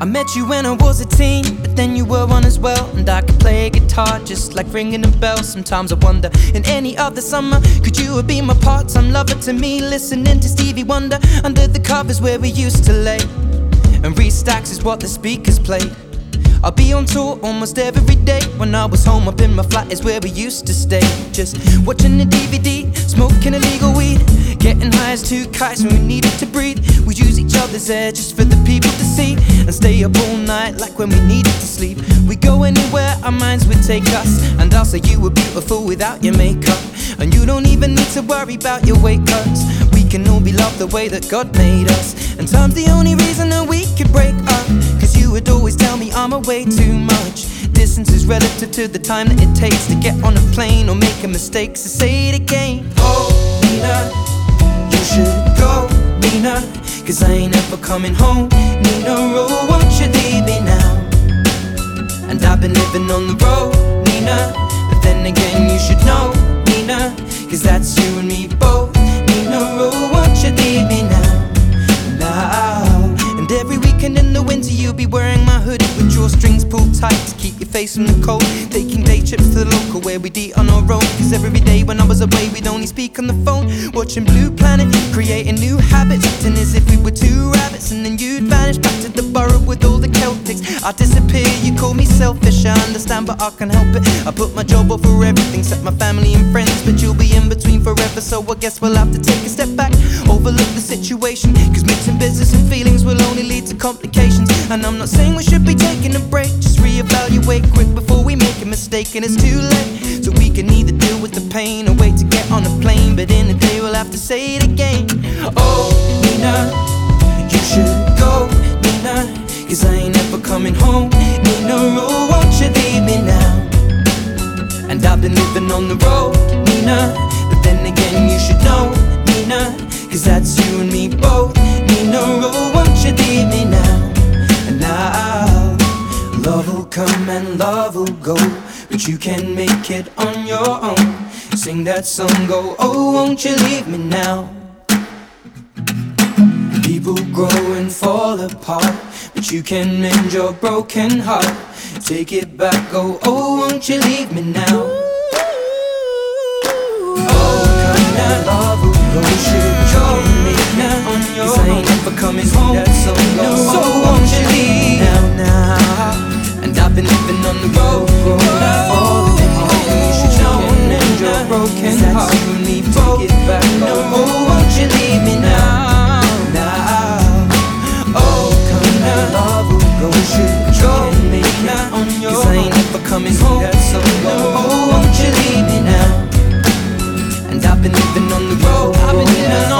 I met you when I was a teen, but then you were one as well. And I could play guitar just like ringing a bell. Sometimes I wonder, in any other summer, could you have been my part time lover to me? Listening to Stevie Wonder under the covers where we used to lay. And Rizzle Kicks is what the speakers played. I'll be on tour almost every day. When I was home up in my flat is where we used to stay. Just watching the DVD, smoking illegal weed, getting high as two kites when we needed to breathe. We use each other's air just for the people to see, and stay up all night like when we needed to sleep. We go anywhere our minds would take us, and I'll say you were beautiful without your makeup, and you don't even need to worry about your weight cuts. We can all be loved the way that God made us, and time's the only reason that we could break up. Cause you would always tell me I'm away too much. Distance is relative to the time that it takes to get on a plane or make a mistake. So say it again. Oh, Cause I ain't ever coming home. Nina, oh, won't you leave me now? And I've been living on the road, Nina. But then again, you should know, Nina. Cause that's you and me both. Nina, oh, won't you leave me now? Now. And every weekend in the winter, you'll be wearing my hoodie with drawstrings pulled tight to keep your from the cold. Taking day trips to the local where we'd eat on our own. Cause every day when I was away, we'd only speak on the phone. Watching Blue Planet, creating new habits. Acting as if we were two rabbits. And then you'd vanish back to the burrow with all the Celtics. I disappear, you call me selfish, I understand, but I can't help it. I put my job over everything, except my family and friends. But you'll be in between forever, so I guess we'll have to take a step back. Overlook the situation, cause mixing business and feelings will only lead to complications. And I'm not saying we should be taking a break, reevaluate quick before we make a mistake. And it's too late, so we can either deal with the pain or wait to get on a plane. But in a day, we'll have to say it again. Oh, Nina, you should go, Nina. Cause I ain't ever coming home. Nina, oh, won't you leave me now? And I've been living on the road, Nina. But then again, you should know, Nina. Cause that's you and me both. Go. But you can make it on your own. Sing that song, go, oh, won't you leave me now? People grow and fall apart, but you can mend your broken heart. Take it back, go, oh, won't you leave me now? Oh, come now, go. You should go me now on your own. ain't never coming home. been living on the road for all the things you should know. and your broken heart. that's You need to get back home. Oh, won't you leave me now? Now, oh, come now, love will go. You should control me on your Cause I ain't ever coming home. That's so low. Oh, won't you leave me now? And I've been living on the road. I've been living on